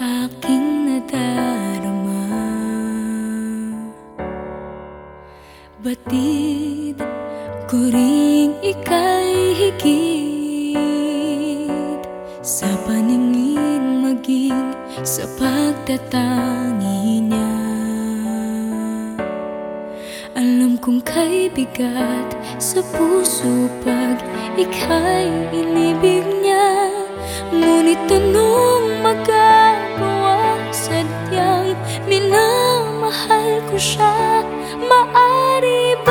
aking nadarama. Batid ko rin ika'y higit Sa paningin maging sa pagtatangi niya. Alam kong kay bigat sa puso pag ika'y inibig niya Ngunit tanong mahal ko siya. Maari ba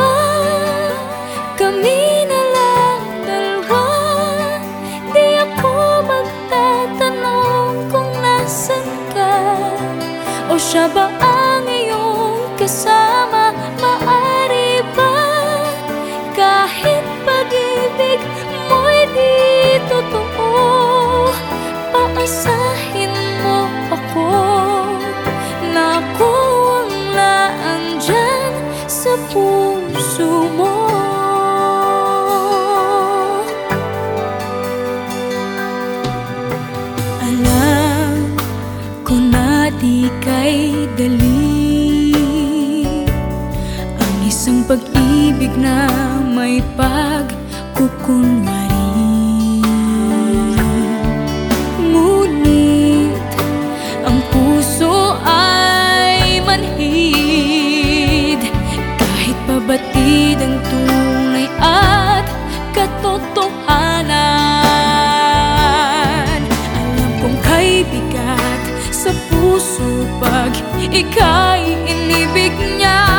ika'y dali. Ang isang pag-ibig na may pagkukunwari. Ngunit ang puso ay manhid. Kahit pabatid ang tunay at katotohanan Alam kong kay bigat sa puso pag ika'y inibig niya.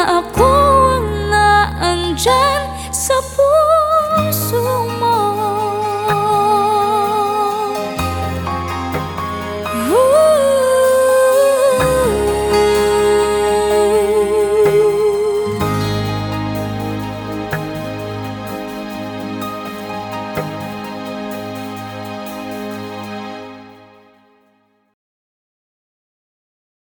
na ako ang naandyan